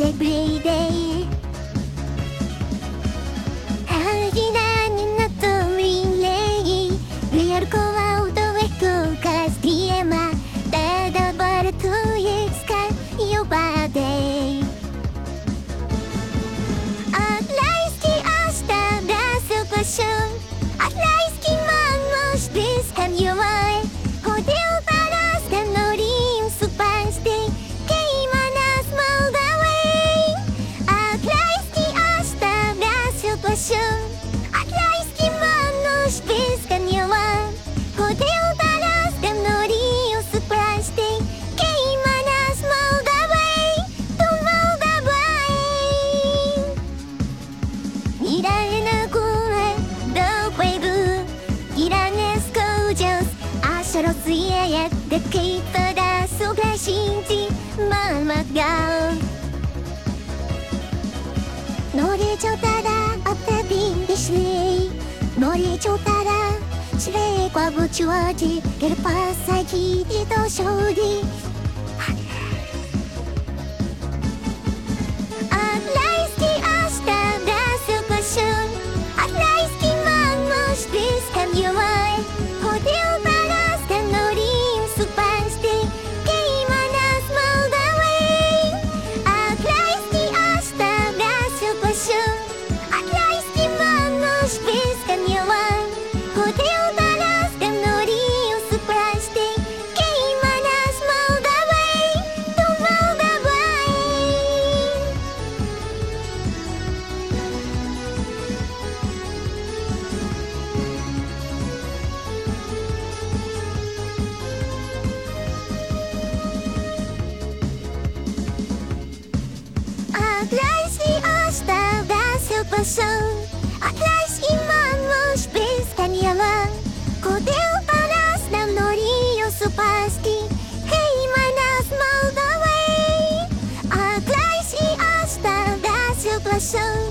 every day 大事な Atlaiskim вам нож без камнева Хотел Тарас Гамнорию супрастей Кейманас Молдавей Тун Молдавей Миральна куле Доквейбу Иранес коучос Ашарос иеет Декейто да сугашинти Мамагау 乗れちゃったら你走开了，只留下我独自在破碎的刀伤里。nasıl Atlas inmanmış bizden yalan Kodel paras nam noriyo supasti. Hej manas Moldavay Atlas i asta da silplason